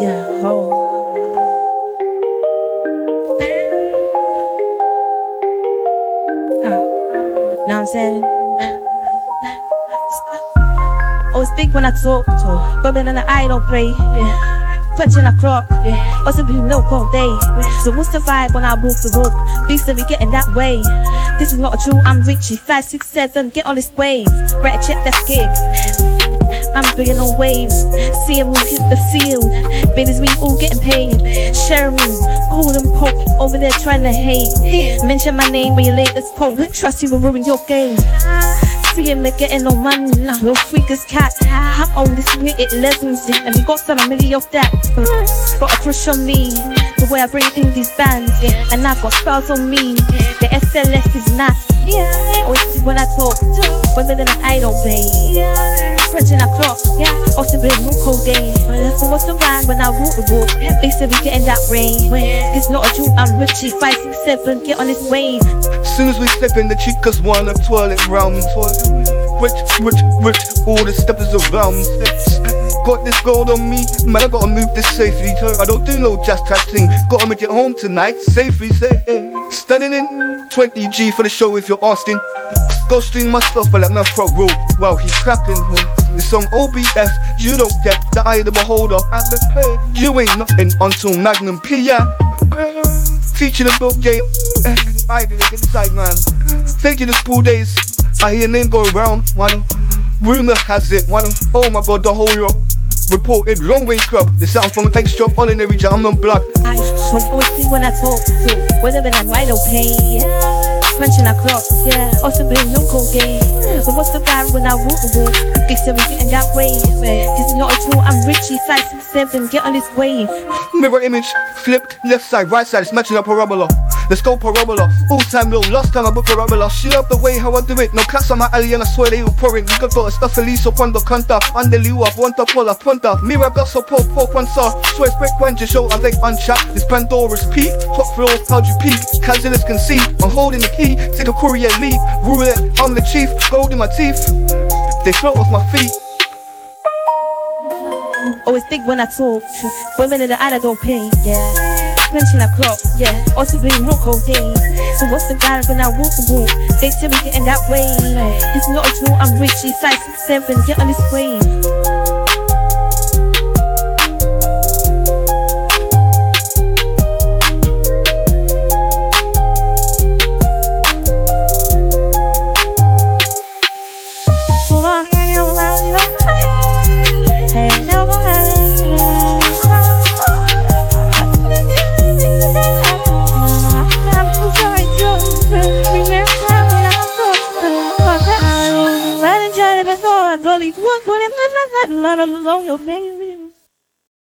Yeah, ho. Uh, know what I'm saying? Always big when I talk, talk. but when I don't play. Yeah. Punching a clock, yeah. Also be no all day. So what's the vibe when I walk the walk? Beats be getting that way. This is not a true, I'm Richie. Five, six, seven, get on this wave. Check that gig. I'm bringing on waves. See him hit the field. Babies, we all getting paid. Sharing, golden poke over there trying to hate. Mention my name when you this post. Trust you will ruin your game. See him getting no money. No freakers cat. I'm on this it lessons. And we got some a million of that. Got a crush on me. The way I bring in these bands. And I've got spells on me. The SLS is nasty. Yeah. Always when I talk, whether than I don't play. Yeah. Crunching a clock, yeah. Also been room cold day. So what's rhyme when I walk the walk? They said we getting that rain. It's not a joke, I'm Richie. Five, six, seven, get on this wave. Soon as we step in, the chicas wanna twirl it round and twirl. Rich, rich, rich, all the steppers around me. Got this gold on me, man, I gotta move this safely. I don't do no jazz trap thing. Gotta make it home tonight, safely. Say, eh. standing in 20G for the show if you're Austin. Ghosting stream my stuff, but let my front row while he's clapping. It's on OBS, you don't get the of beholder. And the pay, you ain't nothing until Magnum P.I. Featuring the book game, I did it inside, man. Taking the school days, I hear name go around, man. Rumor has it, one. Oh my god, the whole Europe reported long range club. The sound from extra ordinary jam on blood. I always see when I talk to whether I'm right or pain. Punching a clock, yeah. Also been no cocaine. But what's the vibe when I walk? They said we getting that way. This is not a tool, I'm Richie, size seven, get on this wave. Mirror image, flipped, left side, right side, it's matching up parabola. Let's go parabola. All time low, last time I booked parabola. She love the way how I do it. No class on my alley and I swear they were pouring. You got a stuff a lease up on the counter. Under you up, one top pull up, punter. Mirror got so pop, pop, one saw. Swear break when you show, I think unshot. This Pandora's peak. Top floor, how'd you peak? Casualist can see. I'm holding the key. Take a courier leave. Rule it, I'm the chief. Gold in my teeth. They float off my feet. Always think when I talk. Women in the eye, I don't pay. Yeah punching a clock, yeah. Also being no codeine. So what's the guy when I walk the walk? They tell me getting that way. It's not a tool, I'm rich, she's size seven, get on this wave. Only one, but I'm not alone, your baby.